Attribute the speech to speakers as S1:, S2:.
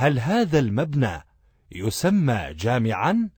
S1: هل هذا المبنى يسمى جامعا؟